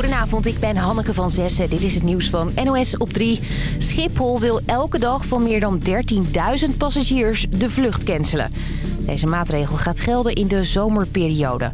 Goedenavond, ik ben Hanneke van Zessen. Dit is het nieuws van NOS op 3. Schiphol wil elke dag van meer dan 13.000 passagiers de vlucht cancelen. Deze maatregel gaat gelden in de zomerperiode.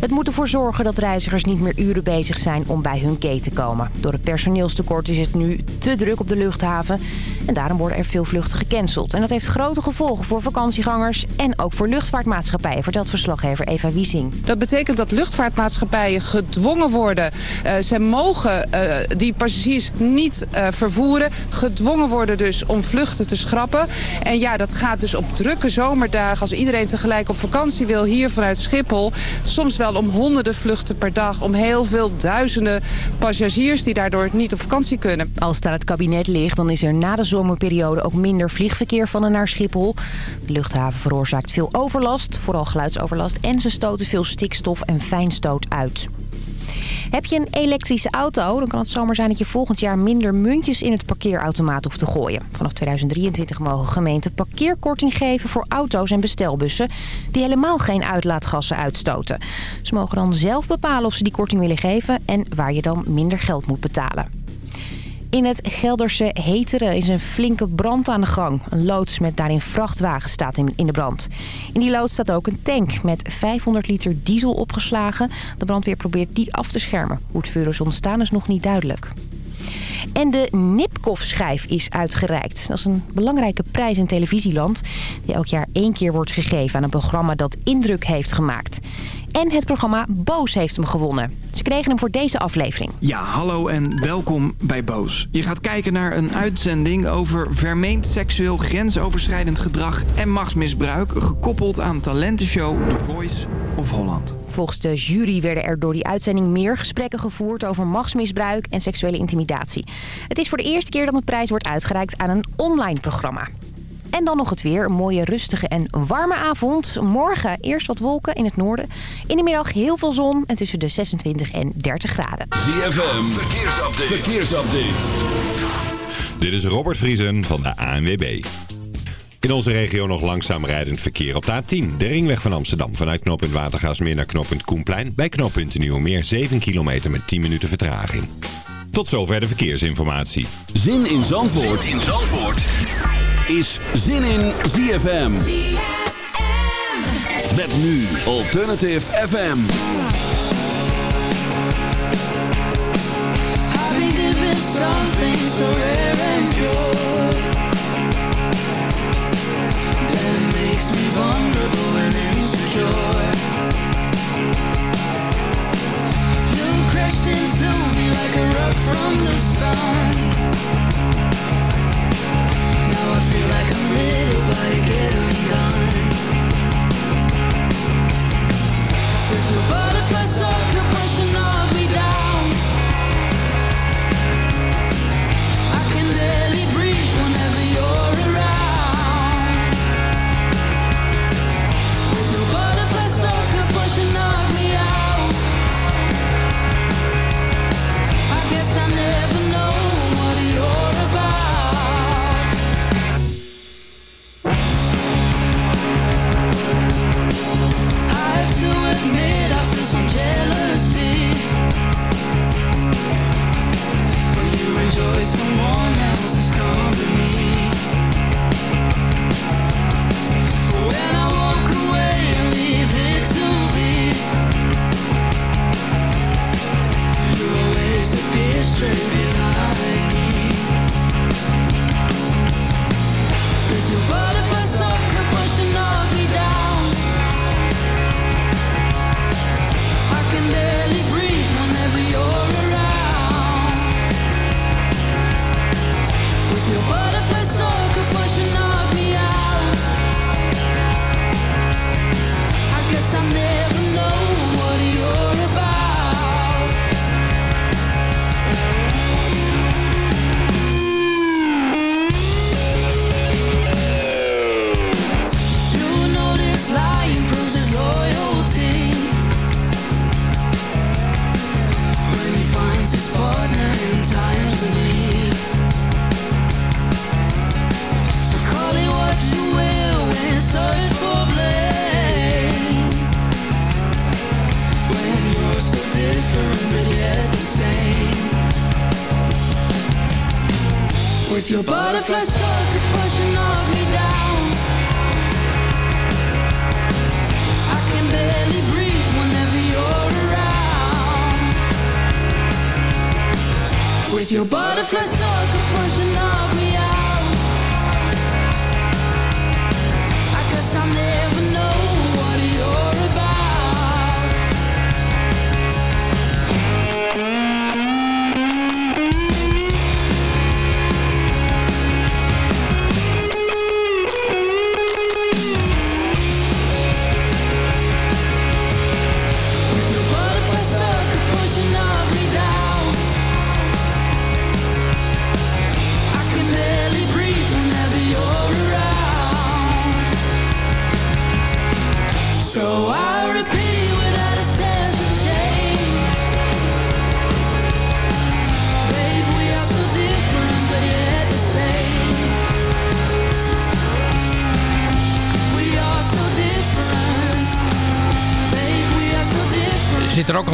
Het moet ervoor zorgen dat reizigers niet meer uren bezig zijn om bij hun gate te komen. Door het personeelstekort is het nu te druk op de luchthaven. En daarom worden er veel vluchten gecanceld. En dat heeft grote gevolgen voor vakantiegangers en ook voor luchtvaartmaatschappijen, vertelt verslaggever Eva Wiesing. Dat betekent dat luchtvaartmaatschappijen gedwongen worden. Uh, ze mogen uh, die passagiers niet uh, vervoeren. Gedwongen worden dus om vluchten te schrappen. En ja, dat gaat dus op drukke zomerdagen als iedereen tegelijk op vakantie wil hier vanuit Schiphol. Soms wel om honderden vluchten per dag. Om heel veel duizenden passagiers die daardoor niet op vakantie kunnen. Als aan het kabinet ligt, dan is er na de zomerperiode ook minder vliegverkeer van en naar Schiphol. De luchthaven veroorzaakt veel overlast, vooral geluidsoverlast. En ze stoten veel stikstof en fijnstoot uit. Heb je een elektrische auto, dan kan het zomaar zijn dat je volgend jaar minder muntjes in het parkeerautomaat hoeft te gooien. Vanaf 2023 mogen gemeenten parkeerkorting geven voor auto's en bestelbussen die helemaal geen uitlaatgassen uitstoten. Ze mogen dan zelf bepalen of ze die korting willen geven en waar je dan minder geld moet betalen. In het Gelderse Heteren is een flinke brand aan de gang. Een loods met daarin vrachtwagen staat in, de brand. In die loods staat ook een tank met 500 liter diesel opgeslagen. De brandweer probeert die af te schermen. Hoe het vuur is ontstaan is nog niet duidelijk. En de Nipkoff-schijf is uitgereikt. Dat is een belangrijke prijs in televisieland... die elk jaar één keer wordt gegeven aan een programma dat indruk heeft gemaakt. En het programma Boos heeft hem gewonnen. Ze kregen hem voor deze aflevering. Ja, hallo en welkom bij Boos. Je gaat kijken naar een uitzending over vermeend seksueel grensoverschrijdend gedrag en machtsmisbruik... gekoppeld aan talentenshow The Voice of Holland. Volgens de jury werden er door die uitzending meer gesprekken gevoerd over machtsmisbruik en seksuele intimidatie. Het is voor de eerste keer dat een prijs wordt uitgereikt aan een online programma. En dan nog het weer. Een mooie, rustige en warme avond. Morgen eerst wat wolken in het noorden. In de middag heel veel zon en tussen de 26 en 30 graden. ZFM, verkeersupdate. verkeersupdate. Dit is Robert Vriesen van de ANWB. In onze regio nog langzaam rijdend verkeer op de A10. De ringweg van Amsterdam vanuit knooppunt Watergaasmeer naar knooppunt Koenplein. Bij knooppunt Nieuwmeer 7 kilometer met 10 minuten vertraging. Tot zover de verkeersinformatie. Zin in Zandvoort, zin in Zandvoort. Is Zin in ZFM. Met nu Alternative FM. something so rare and pure That makes me vulnerable and insecure You crashed into me like a rock from the sun butterfly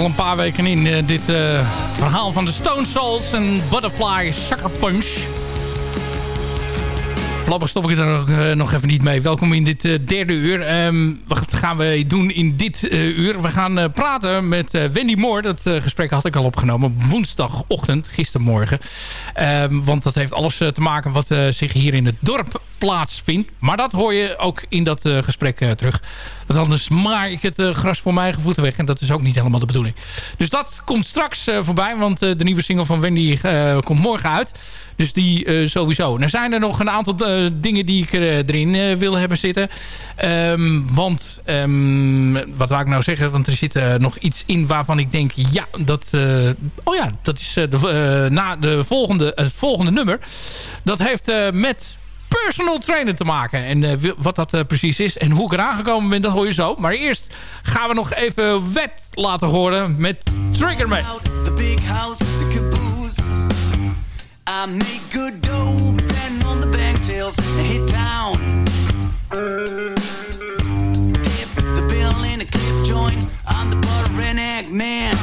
een paar weken in. eh, dit eh, verhaal van de Stone Souls en Butterfly Sucker Punch. Voorlopig stop ik er eh, nog even niet mee. Welkom in dit derde uur. Ehm, wat gaan we doen in dit uur? We gaan praten met Wendy Moore. Dat gesprek had ik al opgenomen woensdagochtend, gistermorgen. Ehm, want dat heeft alles te maken wat zich hier in het dorp plaatsvindt. Maar dat hoor je ook in dat eh, gesprek eh, terug. Want anders maak ik het eh, gras voor mijn eigen voeten weg. En dat is ook niet helemaal de bedoeling. Dus dat komt straks voorbij. Want de nieuwe single van Wendy komt morgen uit. Dus die sowieso. Er zijn er nog een aantal dingen die ik er, erin wil hebben zitten. Ehm, want, ehm, wat wou ik nou zeggen? Want er zit nog iets in waarvan ik denk... Ja, dat, oh ja, dat is de, na de volgende, het volgende nummer. Dat heeft met personal trainer te maken. En wi- wat dat eh, precies is en hoe ik eraan gekomen ben, dat hoor je zo. Maar eerst gaan we nog even wet laten horen met Triggerman. the big house, the caboose. I make good dough, betting on the bank tails, and hit town. Dip the bill in a clip joint. I'm the butter and egg man.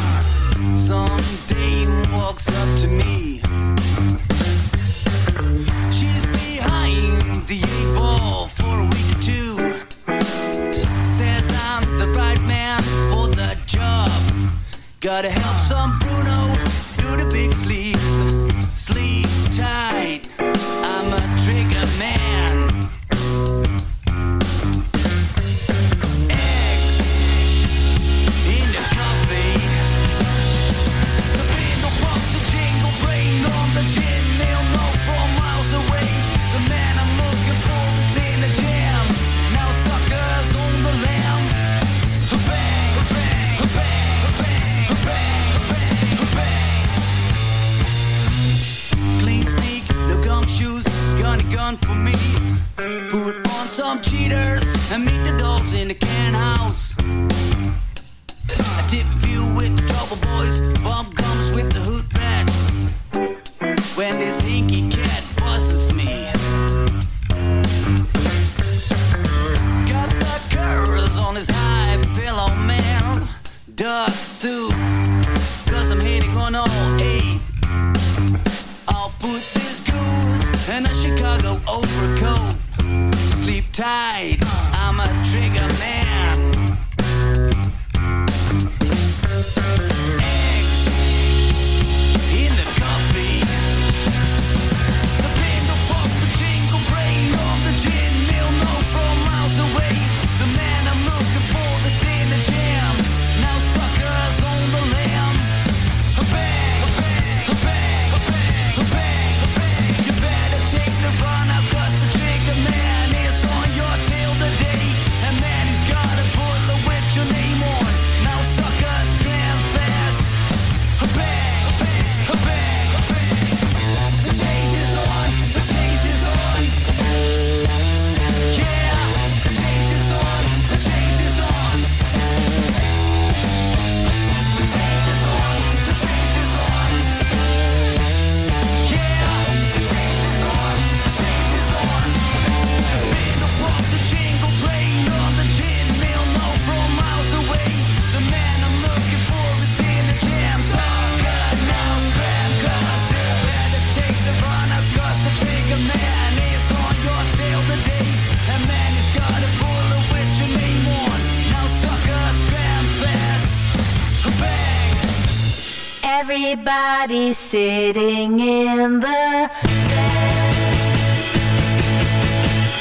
Sitting in the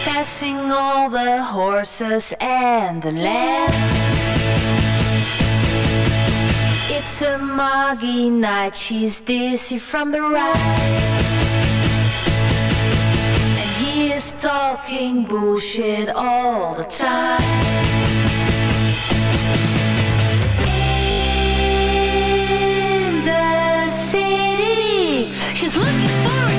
passing all the horses and the land. It's a muggy night, she's dizzy from the ride. And he is talking bullshit all the time. is looking forward.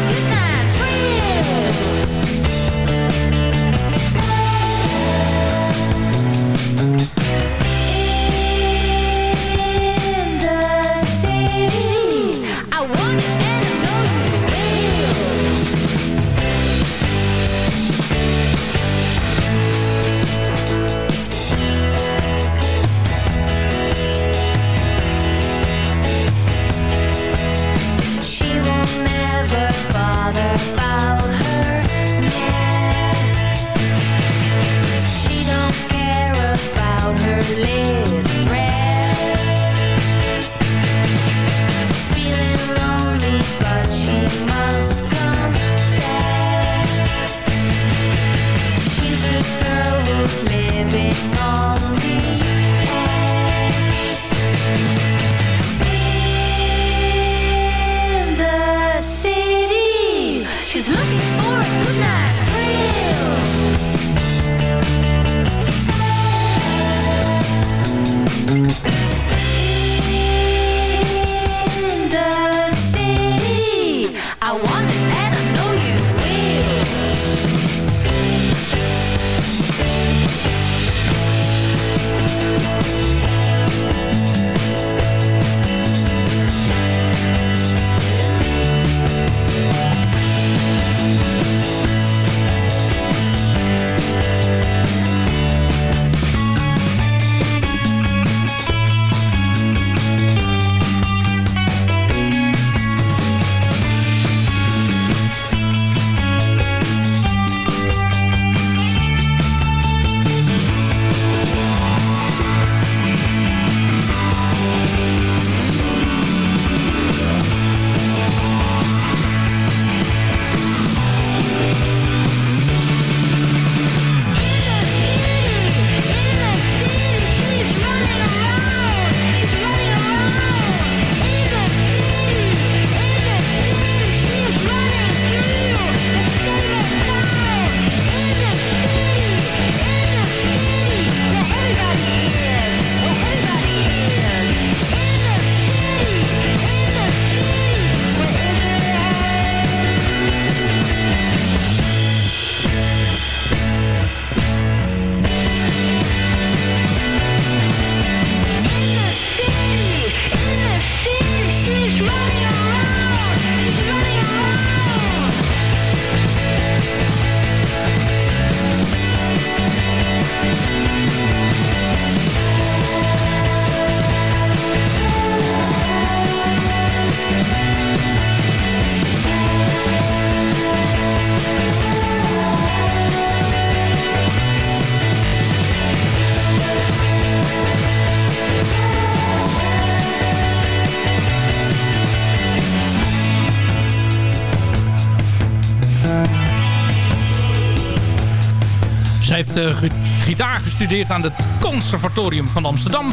Gestudeerd aan het Conservatorium van Amsterdam.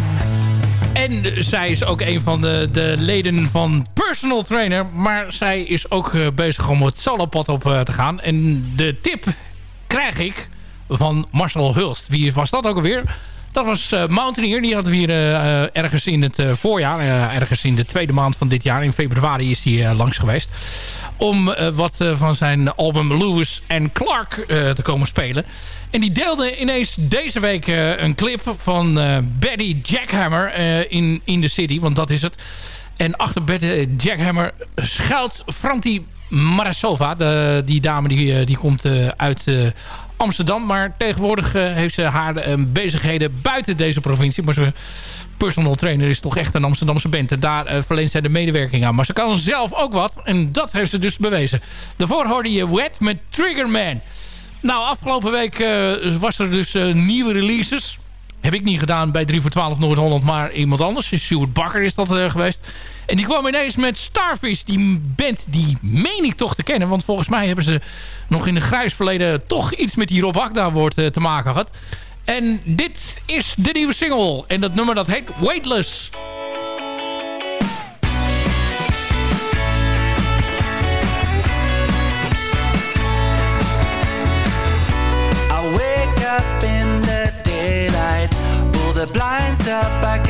En zij is ook een van de, de leden van Personal Trainer. Maar zij is ook eh, bezig om het solopad op eh, te gaan. En de tip krijg ik van Marcel Hulst. Wie was dat ook alweer? Dat was eh, Mountaineer. Die hadden we hier ergens in het voorjaar. ergens in de tweede maand van dit jaar. In februari is hij eh, langs geweest. Om eh, wat eh, van zijn album Lewis and Clark eh, te komen spelen. En die deelde ineens deze week een clip van Betty Jackhammer in, in the City. Want dat is het. En achter Betty Jackhammer schuilt Franti Marasova. De, die dame die, die komt uit Amsterdam. Maar tegenwoordig heeft ze haar bezigheden buiten deze provincie. Maar ze personal trainer is toch echt een Amsterdamse band. En daar eh, verleent zij de medewerking aan. Maar ze kan zelf ook wat. En dat heeft ze dus bewezen. Daarvoor hoorde je Wet met Triggerman. Nou, afgelopen week eh, was er dus uh, nieuwe releases. Heb ik niet gedaan bij 3 voor 12 Noord-Holland, maar iemand anders. Stuart Bakker is dat geweest. En die kwam ineens met Starfish. Die band, die meen ik toch te kennen. Want volgens mij hebben ze nog in de grijs verleden... toch iets met die Rob Akda-woord te maken gehad. En dit is de nieuwe single. En dat nummer dat heet Weightless. I wake up in the daylight Pull the blinds up, I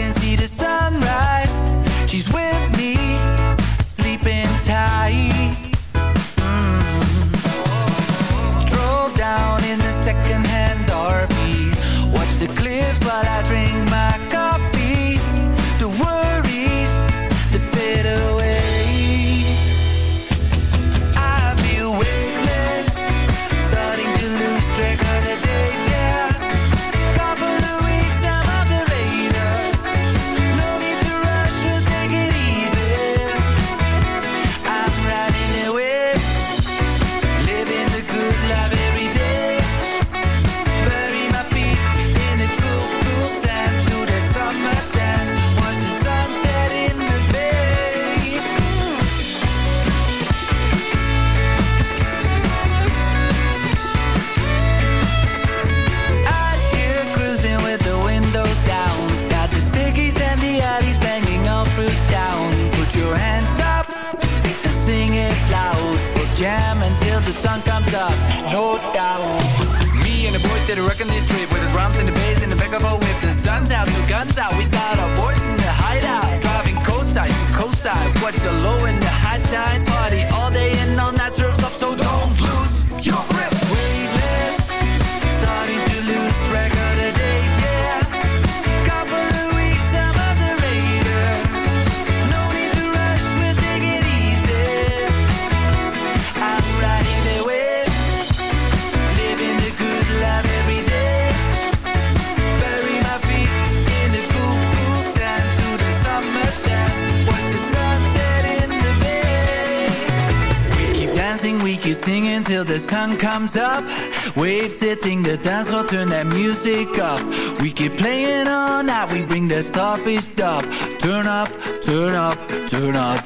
up, no doubt, Me and the boys did a record this trip with the drums and the bass in the back of our whip. The sun's out, the guns out, we got our boys in the hideout. Driving coast side to coast side, watch the low and singing till the sun comes up. Waves hitting the dance floor, turn that music up. We keep playing all night, we bring the starfish up Turn up, turn up, turn up.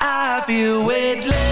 I feel weightless.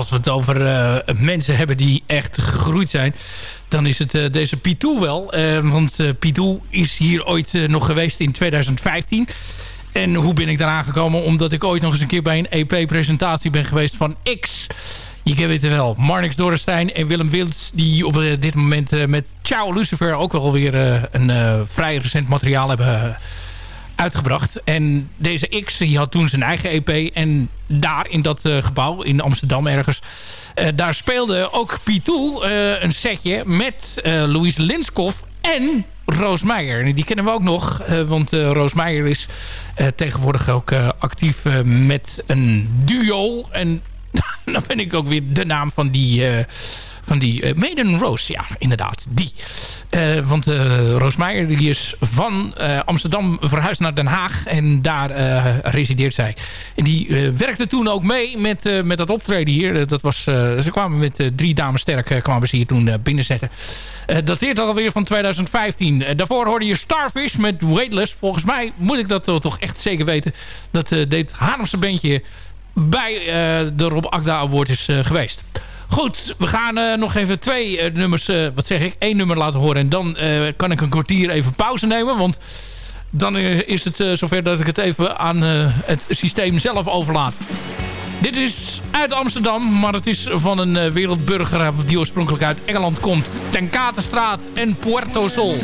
Als we het over eh, mensen hebben die echt gegroeid zijn... dan is het eh, deze Pitou wel. Eh, want Pitou is hier ooit nog geweest in 2015. En hoe ben ik daaraan gekomen? Omdat ik ooit nog eens een keer bij een EP-presentatie ben geweest van X... Je kent het wel. Marnix Dorrestein en Willem Wils... die op dit moment met Ciao Lucifer... ook wel weer een vrij recent materiaal hebben uitgebracht. En deze X die had toen zijn eigen EP. En daar in dat eh, gebouw, in Amsterdam ergens... eh, daar speelde ook Pitou eh, een setje met Louise Linskoff en Roos Meijer. Die kennen we ook nog, want Roos Meijer is tegenwoordig ook actief met een duo. En dan ben ik ook weer de naam van die... van die eh, Maiden Rose, ja, inderdaad, die. Eh, want eh Roos Meijer die is van Amsterdam verhuisd naar Den Haag. En daar resideert zij. En die werkte toen ook mee met, met dat optreden hier. Dat was, ze kwamen met drie dames sterk kwamen ze hier toen binnenzetten. Eh dateert alweer van 2015. Eh, daarvoor hoorde je Starfish met Weightless. Volgens mij moet ik dat toch echt zeker weten. Dat dit Haarlemse bandje bij de Rob Akda Award is geweest. Goed, we gaan eh, nog even twee eh, nummers, eh, wat zeg ik, één nummer laten horen. En dan kan ik een kwartier even pauze nemen. Want dan is het zover dat ik het even aan het systeem zelf overlaat. Dit is uit Amsterdam, maar het is van een wereldburger die oorspronkelijk uit Engeland komt. Ten Katerstraat en Puerto Sol.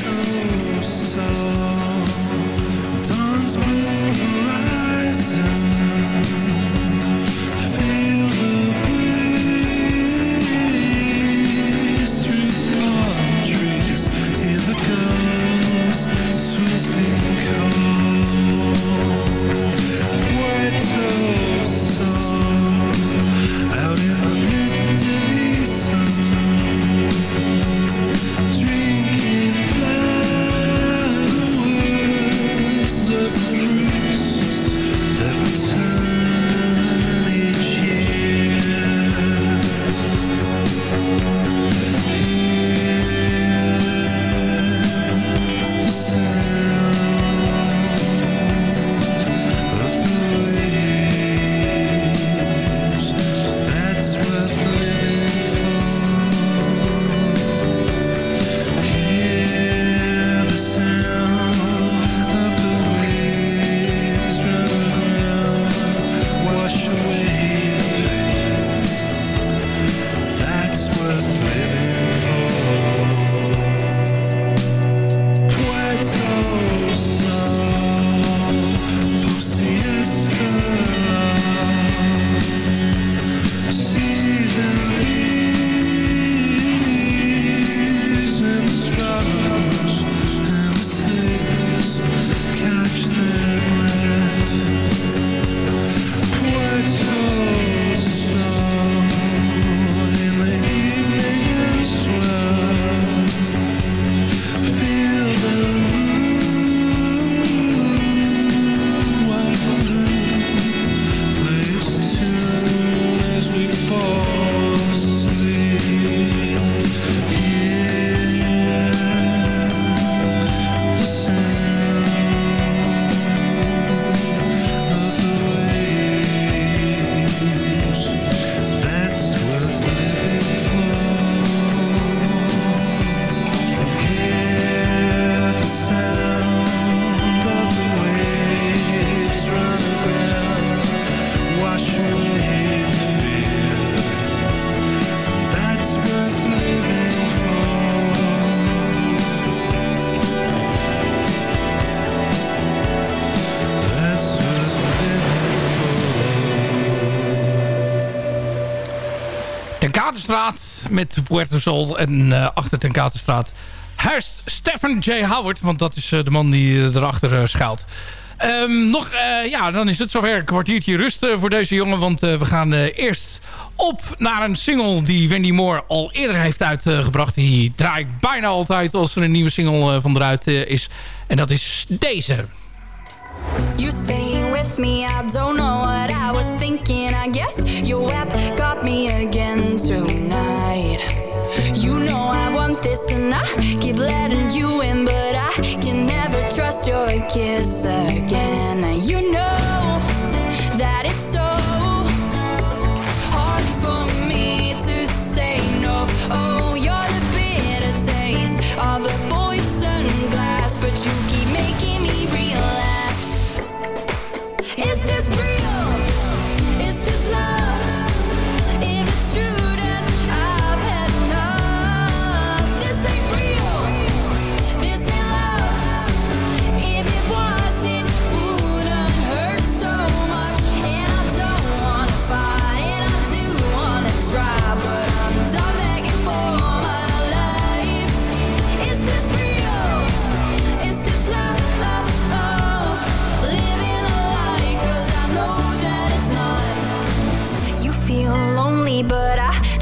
Met Puerto Sol. En eh, achter Ten Katerstraat huist Stephen J. Howard. Want dat is eh, de man die eh, erachter schuilt. Ehm, nog, ja, dan is het zover. Een kwartiertje rust voor deze jongen. Want we gaan eerst op naar een single die Wendy Moore al eerder heeft uitgebracht. Die draai ik bijna altijd als er een nieuwe single van eruit is. En dat is deze. You staying with me, I don't know what I was thinking. I guess your web got me again tonight. You know I want this and I keep letting you in, but I can never trust your kiss again. You know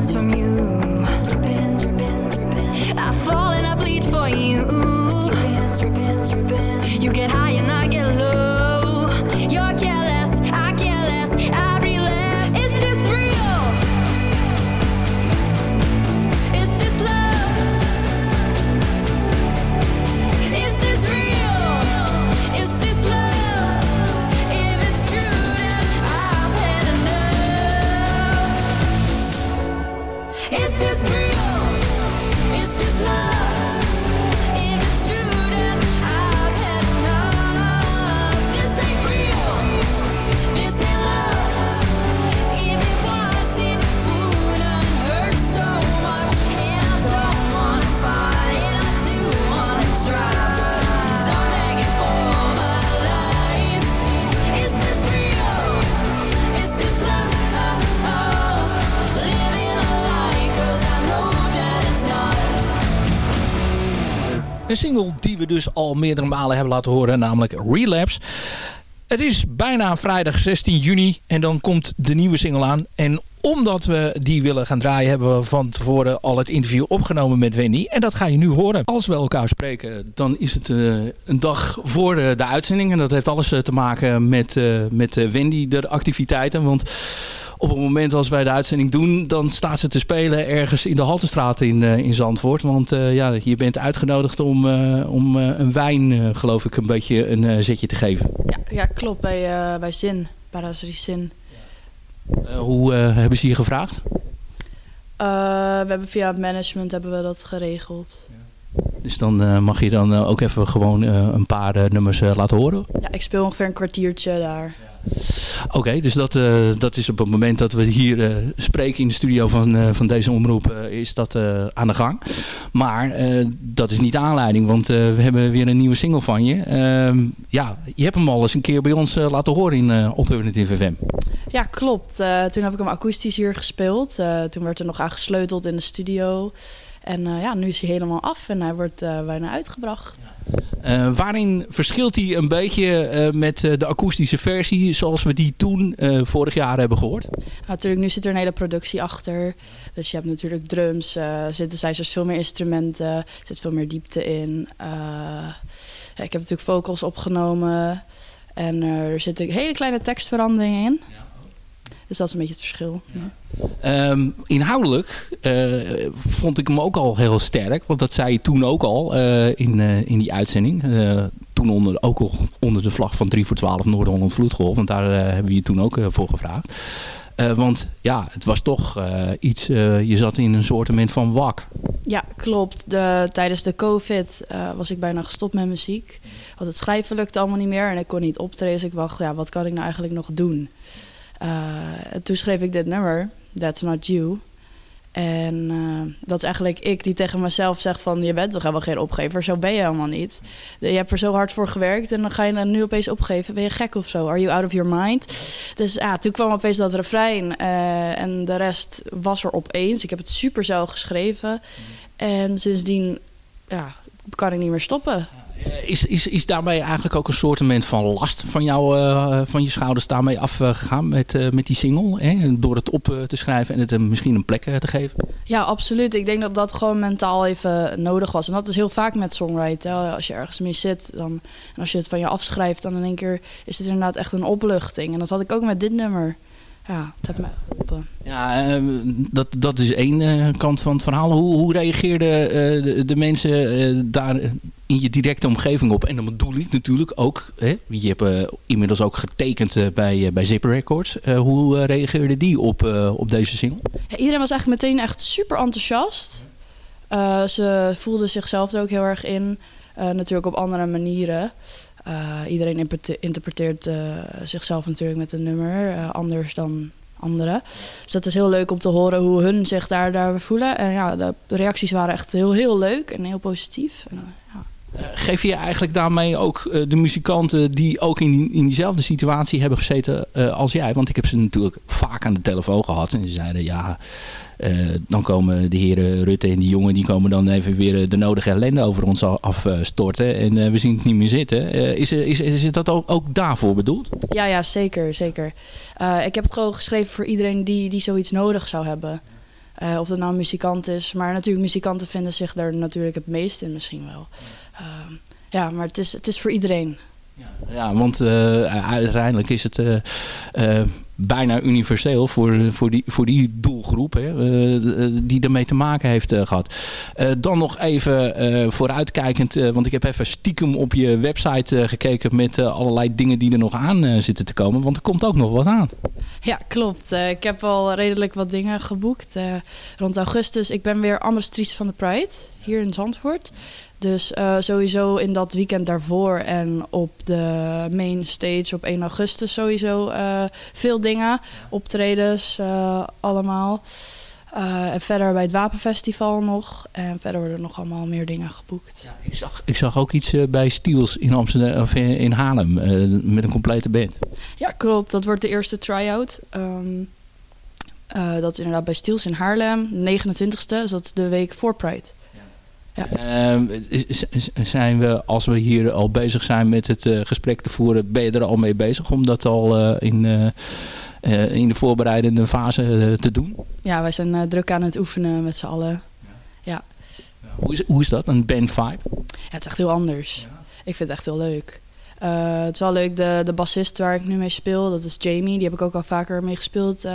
shots from you. Een single die we dus al meerdere malen hebben laten horen, namelijk Relapse. Het is bijna vrijdag 16 juni en dan komt de nieuwe single aan. En omdat we die willen gaan draaien, hebben we van tevoren al het interview opgenomen met Wendy. En dat ga je nu horen. Als we elkaar spreken, dan is het eh, een dag voor de, de uitzending. En dat heeft alles eh, te maken met, eh, met eh, Wendy, de activiteiten. Want op het moment als wij de uitzending doen, dan staat ze te spelen ergens in de Haltestraat in, eh, in Zandvoort. Want eh, ja, je bent uitgenodigd om, eh, om een wijn, geloof ik, een beetje een zetje te geven. Ja, ja klopt. Bij, bij Zin. Parasrie Zin. Hoe hebben ze je gevraagd? We hebben via het management hebben we dat geregeld. Dus dan mag je dan ook even gewoon een paar nummers laten horen. Ja, ik speel ongeveer een kwartiertje daar. Oké, dus dat, eh, dat is op het moment dat we hier eh, spreken in de studio van, eh, van deze omroep, eh, is dat eh, aan de gang. Maar eh, dat is niet de aanleiding, want eh, we hebben weer een nieuwe single van je. Ehm, ja, je hebt hem al eens een keer bij ons laten horen in eh, Alternative FM. Ja, klopt. Eh, toen heb ik hem akoestisch hier gespeeld. Eh, toen werd er nog aan gesleuteld in de studio. En eh, ja, nu is hij helemaal af en hij wordt eh, bijna uitgebracht. Eh, waarin verschilt hij een beetje eh, met eh, de akoestische versie zoals we die toen vorig jaar hebben gehoord? Natuurlijk, nu zit er een hele productie achter. Dus je hebt natuurlijk drums, synthesizers, veel meer instrumenten. Er zit veel meer diepte in. Ja, ik heb natuurlijk vocals opgenomen. En er zitten hele kleine tekstveranderingen in. Dus dat is een beetje het verschil. Ja. Ehm, inhoudelijk eh, vond ik hem ook al heel sterk. Want dat zei je toen ook al eh, in, eh, in die uitzending. Toen onder, ook al onder de vlag van 3 voor 12 Noord-Holland Vloedgolf. Want daar hebben we je toen ook voor gevraagd. Want ja, het was toch iets... je zat in een soortement van wak. Ja, klopt. De, tijdens de COVID was ik bijna gestopt met muziek. Want het schrijven lukte allemaal niet meer en ik kon niet optreden. Dus ik dacht, ja, wat kan ik nou eigenlijk nog doen? Eh, en toen schreef ik dit nummer, That's Not You. En eh, dat is eigenlijk ik die tegen mezelf zeg van... je bent toch helemaal geen opgever, zo ben je helemaal niet. Je hebt er zo hard voor gewerkt en dan ga je dan nu opeens opgeven. Ben je gek of zo? Are you out of your mind? Dus ja, toen kwam opeens dat refrein eh, en de rest was er opeens. Ik heb het super zelf geschreven. En sindsdien ja, kan ik niet meer stoppen. Eh, Is, is, is daarmee eigenlijk ook een soortement van last van, jou, eh, van je schouders daarmee afgegaan met, eh, met die single? Hè? Door het op eh, te schrijven en het hem misschien een plek eh, te geven? Ja, absoluut. Ik denk dat dat gewoon mentaal even nodig was. En dat is heel vaak met songwriting. Als je ergens mee zit dan, en als je het van je afschrijft, dan in één keer is het inderdaad echt een opluchting. En dat had ik ook met dit nummer. Ja, het heeft mij geholpen. Ja, eh, dat, dat is één eh, kant van het verhaal. Hoe, hoe reageerden eh, de, de mensen eh, daar in je directe omgeving op? En dan bedoel ik natuurlijk ook, hè, je hebt inmiddels ook getekend bij, bij Zipper Records. Hoe reageerden die op, op deze single? Ja, iedereen was eigenlijk meteen echt super enthousiast. Ze voelden zichzelf er ook heel erg in. Natuurlijk op andere manieren. Eh, iedereen interprete- interpreteert eh, zichzelf natuurlijk met een nummer eh, anders dan anderen. Dus dat is heel leuk om te horen hoe hun zich daar, daar voelen. En ja, de reacties waren echt heel, heel leuk en heel positief. En, ja. Geef je eigenlijk daarmee ook de muzikanten die ook in, in diezelfde situatie hebben gezeten als jij? Want ik heb ze natuurlijk vaak aan de telefoon gehad. En ze zeiden ja, dan komen de heren Rutte en die jongen... die komen dan even weer eh, de nodige ellende over ons afstorten. En eh, we zien het niet meer zitten. Eh, is, is, is dat ook, ook daarvoor bedoeld? Ja, ja, zeker, zeker. Eh, ik heb het gewoon geschreven voor iedereen die, die zoiets nodig zou hebben. Eh, of dat nou een muzikant is. Maar natuurlijk, muzikanten vinden zich daar natuurlijk het meest in misschien wel. Ehm, ja, maar het is, het is voor iedereen. Ja, want eh, uiteindelijk is het eh, eh, bijna universeel voor, voor, die, voor die doelgroep hè, eh, die ermee te maken heeft eh, gehad. Eh, dan nog even eh, vooruitkijkend, eh, want ik heb even stiekem op je website eh, gekeken met eh, allerlei dingen die er nog aan eh, zitten te komen. Want er komt ook nog wat aan. Ja, klopt. Eh, ik heb al redelijk wat dingen geboekt. eh, rond augustus. Ik ben weer ambassadrice van de Pride hier in Zandvoort. Dus eh, sowieso in dat weekend daarvoor en op de main stage op 1 augustus sowieso eh, veel dingen. Optredens, eh, allemaal. En verder bij het Wapenfestival nog. En verder worden er nog allemaal meer dingen geboekt. Ik zag, ik zag ook iets bij Stiels in Amsterdam of in, in Haarlem met een complete band. Ja, klopt. Dat wordt de eerste try-out. Ehm, eh, dat is inderdaad bij Stiels in Haarlem, 29ste. Dus dat is de week voor Pride. Ehm, zijn we, als we hier al bezig zijn met het eh, gesprek te voeren, ben je er al mee bezig om dat al eh, in, eh, in de voorbereidende fase te doen? Ja, wij zijn druk aan het oefenen met z'n allen. Ja. Hoe is, hoe is dat, een band vibe? Ja, het is echt heel anders. Ik vind het echt heel leuk. Het is wel leuk, de, de bassist waar ik nu mee speel, dat is Jamie. Die heb ik ook al vaker mee gespeeld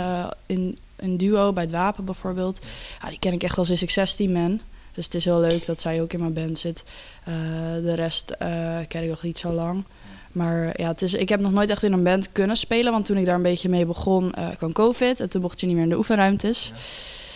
in een duo, bij het Wapen bijvoorbeeld. Ja, die ken ik echt als in Success man. Dus het is heel leuk dat zij ook in mijn band zit. Eh, de rest eh, ken ik nog niet zo lang. Maar ja, het is, ik heb nog nooit echt in een band kunnen spelen. Want toen ik daar een beetje mee begon, eh, kwam COVID. En toen mocht je niet meer in de oefenruimtes.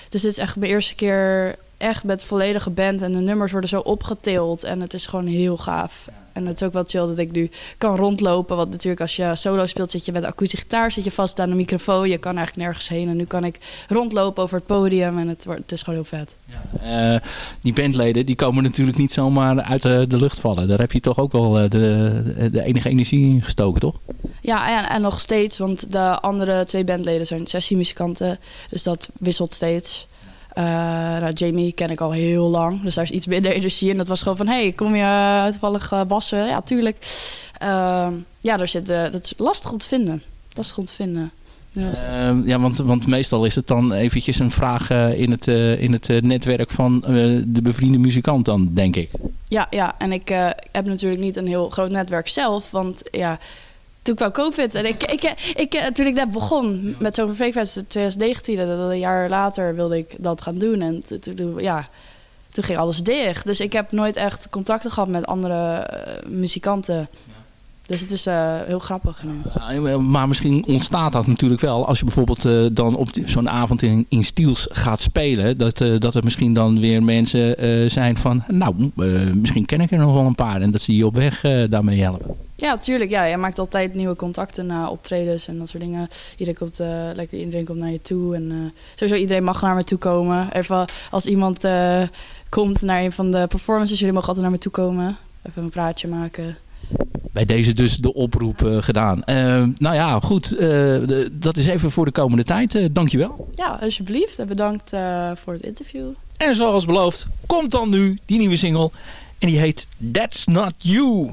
Dus dit is echt mijn eerste keer echt met volledige band. En de nummers worden zo opgetild. En het is gewoon heel gaaf. En het is ook wel chill dat ik nu kan rondlopen. Want natuurlijk als je solo speelt zit je met de akoestische gitaar. Zit je vast aan de microfoon. Je kan eigenlijk nergens heen. En nu kan ik rondlopen over het podium. En het, wordt, het is gewoon heel vet. Eh, die bandleden die komen natuurlijk niet zomaar uit de, de lucht vallen. Daar heb je toch ook wel eh, de, de enige energie in gestoken, toch? Ja, en, en nog steeds. Want de andere twee bandleden zijn sessiemuzikanten. Dus dat wisselt steeds. Eh, nou, Jamie ken ik al heel lang, dus daar is iets minder energie. En dat was gewoon van, hey, kom je eh, toevallig eh, wassen? Ja, tuurlijk. Ehm, ja, daar zit, dat is lastig om te vinden. Lastig om te vinden. Ja. Ehm, ja, want, want meestal is het dan eventjes een vraag in het, in het netwerk van de bevriende muzikant dan, denk ik. Ja, ja, en ik heb natuurlijk niet een heel groot netwerk zelf. Want ja, toen kwam COVID. En ik, ik, ik, eh, toen ik net begon met zo'n Freakfest in 2019, dat- dat een jaar later wilde ik dat gaan doen. En toen, ja, toen ging alles dicht. Dus ik heb nooit echt contacten gehad met andere eh, muzikanten. Dus het is eh, heel grappig. Ja, maar misschien ontstaat dat natuurlijk wel als je bijvoorbeeld dan op zo'n avond in, in Stiels gaat spelen. Dat, eh, dat er misschien dan weer mensen zijn van, nou, misschien ken ik er nog wel een paar. En dat ze je op weg daarmee helpen. Ja, tuurlijk. Ja, je maakt altijd nieuwe contacten na optredens en dat soort dingen. Iedereen komt, eh, lekker, iedereen komt naar je toe. En eh, sowieso iedereen mag naar me toe komen. Even als iemand eh, komt naar een van de performances, jullie mogen altijd naar me toe komen. Even een praatje maken. Bij deze dus de oproep gedaan. Eh, nou ja, goed. de- dat is even voor de komende tijd. Dankjewel. Ja, alsjeblieft. En bedankt voor het interview. En zoals beloofd, komt dan nu die nieuwe single. En die heet That's Not You.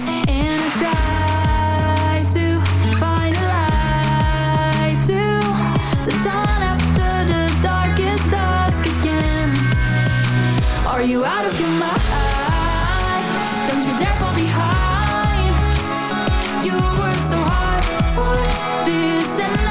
Are you out of your mind? Don't you dare fall behind. You worked so hard for this, and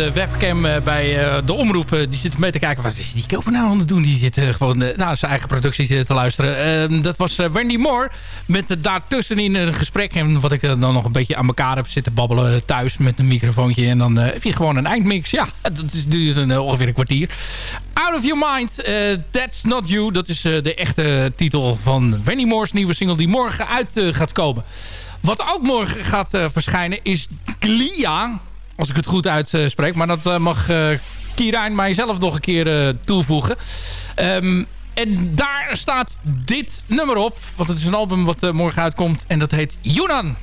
de webcam eh, bij eh, de omroep... eh, die zitten mee te kijken. Wat is die koper nou aan het doen? Die zitten gewoon naar zijn eigen producties eh, te luisteren. Ehm, dat was Wendy Moore. Met daartussenin een gesprek. En wat ik dan nog een beetje aan elkaar heb zitten babbelen thuis met een microfoontje. En dan heb je gewoon een eindmix. Ja, dat is, duurt een, ongeveer een kwartier. Out of Your Mind, That's Not You. Dat is de echte titel van Wendy Moore's nieuwe single die morgen uit gaat komen. Wat ook morgen gaat verschijnen is Glia. Als ik het goed uitspreek. Maar dat eh, mag eh Kirijn mijzelf nog een keer eh, toevoegen. Ehm, en daar staat dit nummer op. Want het is een album wat morgen uitkomt. En dat heet Yunan.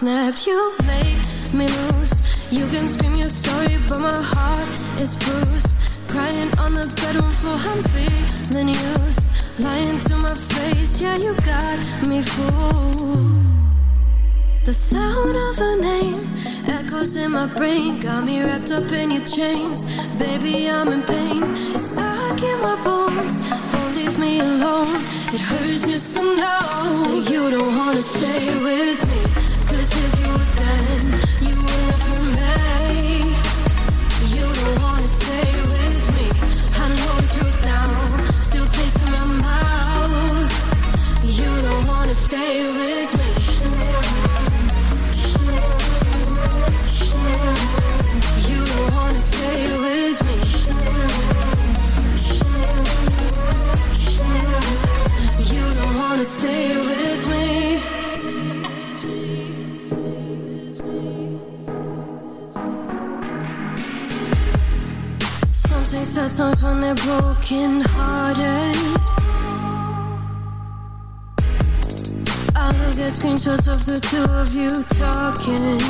Snapped, you made me lose. You can scream your sorry, but my heart is bruised. Crying on the bedroom floor, I'm feeling used. Lying to my face, yeah, you got me fooled. The sound of a name echoes in my brain, got me wrapped up in your chains. Baby, I'm in pain, it's stuck in my bones. Won't leave me alone. It hurts me know that you don't wanna stay with me. Cause if you would, then you would never me. You don't wanna songs when they're broken hearted. I look at screenshots of the two of you talking.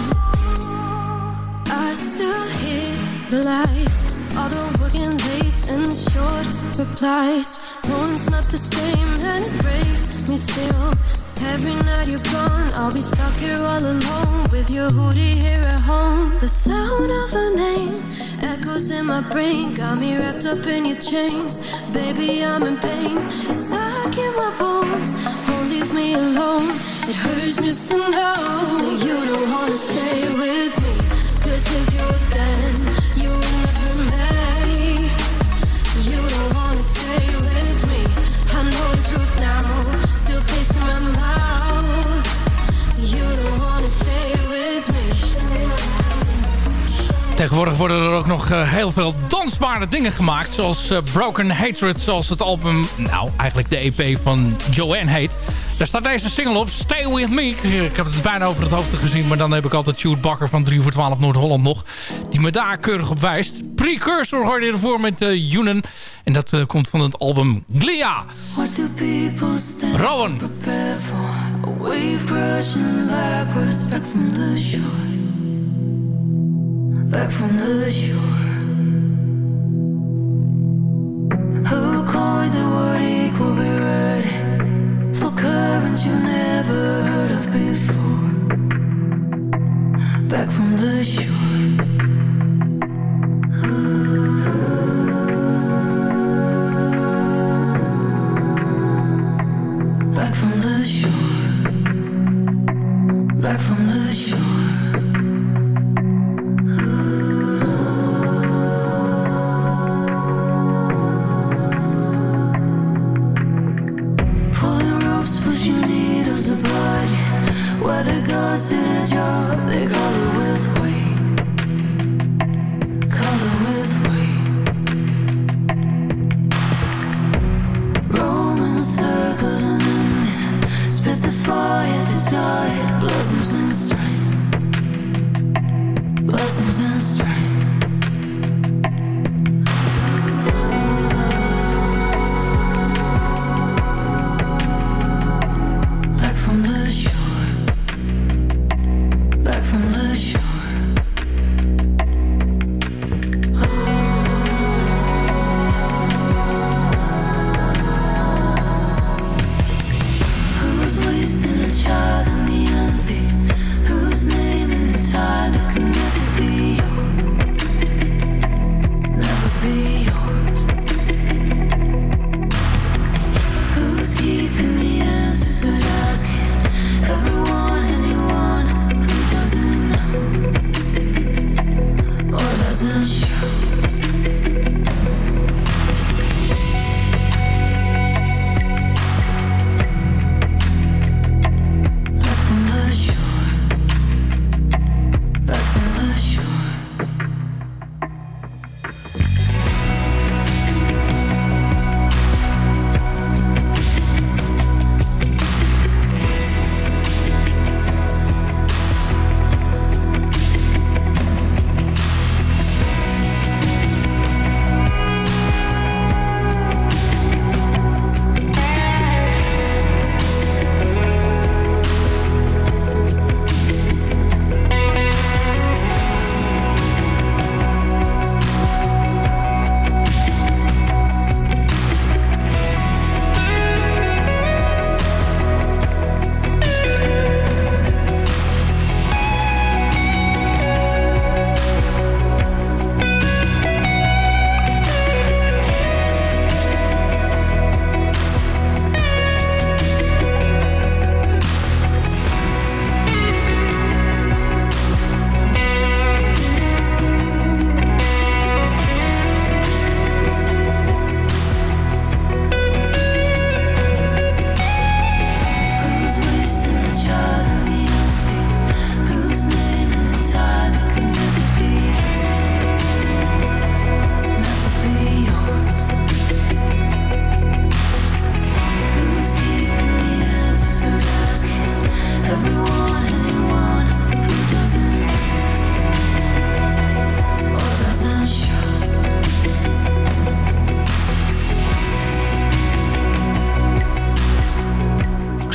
I still hear the lies, all the working dates and short replies. No one's not the same, and it breaks me still. Every night you're gone, I'll be stuck here all alone with your hoodie here at home. The sound of a name echoes in my brain, got me wrapped up in your chains. Baby, I'm in pain, it's stuck in my bones. Won't leave me alone. It hurts just to know you don't wanna stay with me. Cause if you then you would never me. You don't wanna stay with me. I know the truth now, still tasting my mouth. Tegenwoordig worden er ook nog eh, heel veel dansbare dingen gemaakt. Zoals eh, Broken Hatred, zoals het album, nou eigenlijk de EP van Joanne heet. Daar staat deze single op, Stay With Me. Ik, ik heb het bijna over het hoofd gezien, maar dan heb ik altijd Sjoerd Bakker van 3 voor 12 Noord-Holland nog. Die me daar keurig op wijst. Precursor hoorde je ervoor met uh, Yunen. En dat eh, komt van het album Glia. Rowan. prepare for? A wave crashing backwards back from the shore. Back from the shore. Who coined the word equal? Be ready for currents you never heard of before. Back from the shore. Back from the shore. Back from the shore.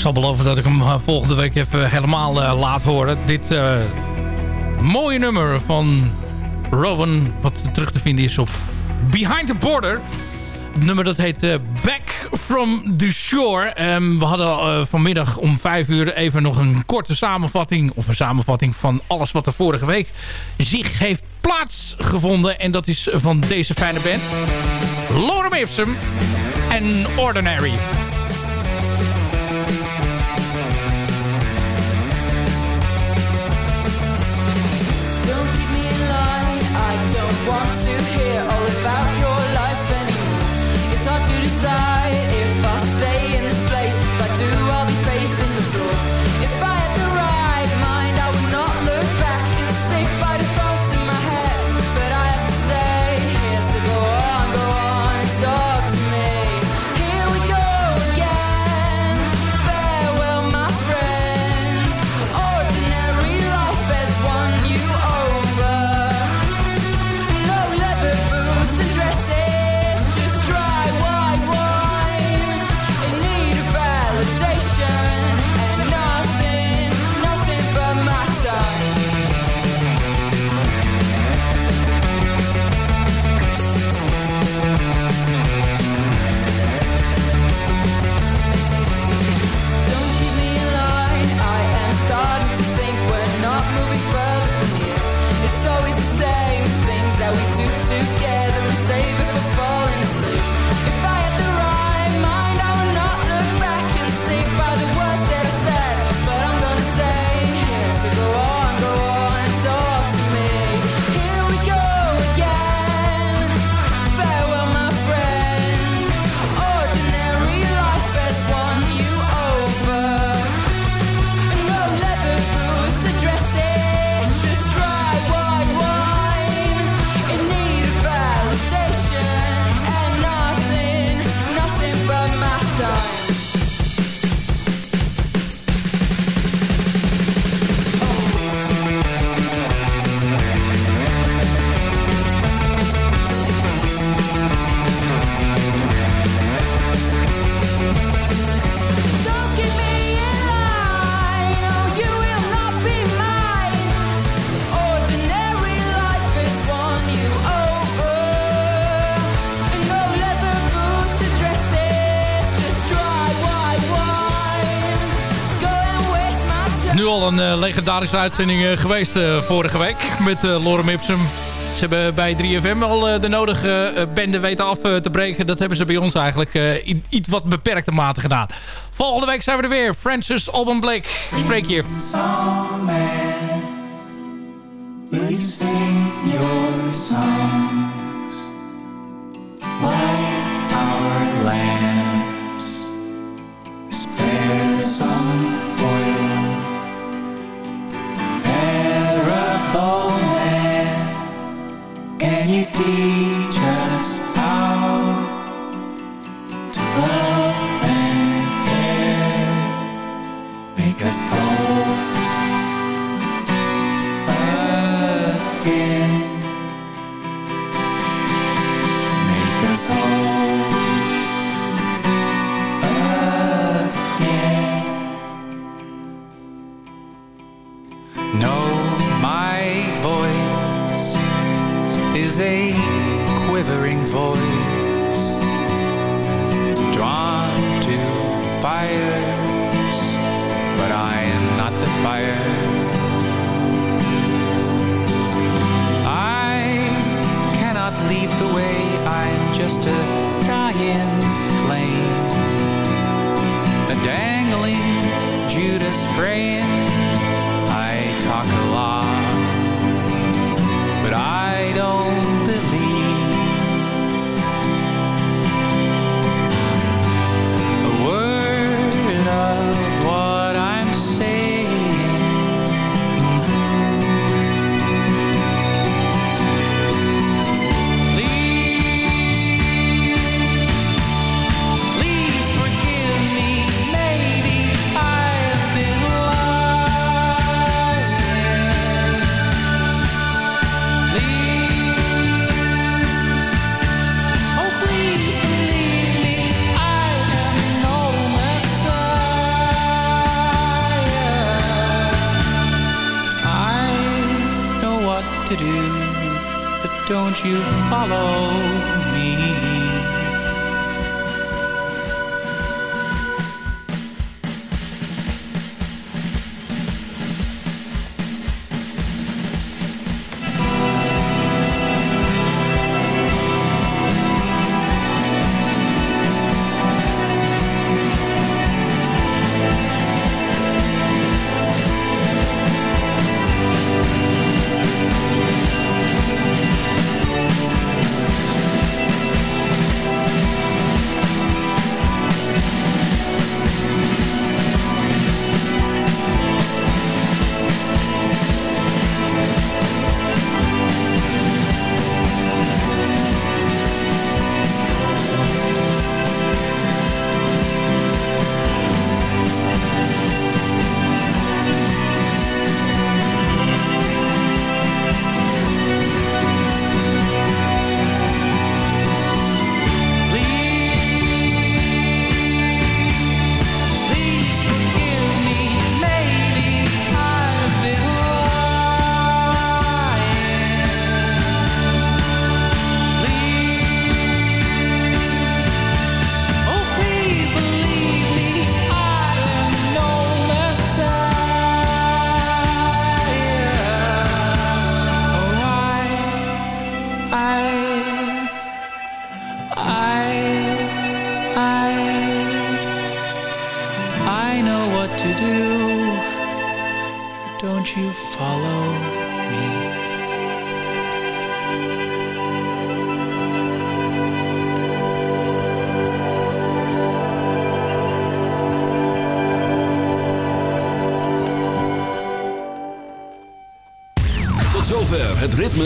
zal beloven dat ik hem eh, volgende week even helemaal eh, laat horen. Dit eh, mooie nummer van Rowan, wat terug te vinden is op Behind the Border. Het nummer dat heet Back from the Shore. Ehm, we hadden vanmiddag om 5 uur even nog een korte samenvatting... of een samenvatting van alles wat er vorige week zich heeft plaatsgevonden. En dat is van deze fijne band. Lorem Ipsum en Ordinary. daar is de uitzending eh, geweest eh, vorige week met eh, Lorem Ipsum. Ze hebben bij 3FM al de nodige benden weten af te breken. Dat hebben ze bij ons eigenlijk in iets wat beperkte mate gedaan. Volgende week zijn we er weer. Francis Alban Blake, spreek hier. Sing your songs? Our land? Can you teach us how to love and care? Make us whole again.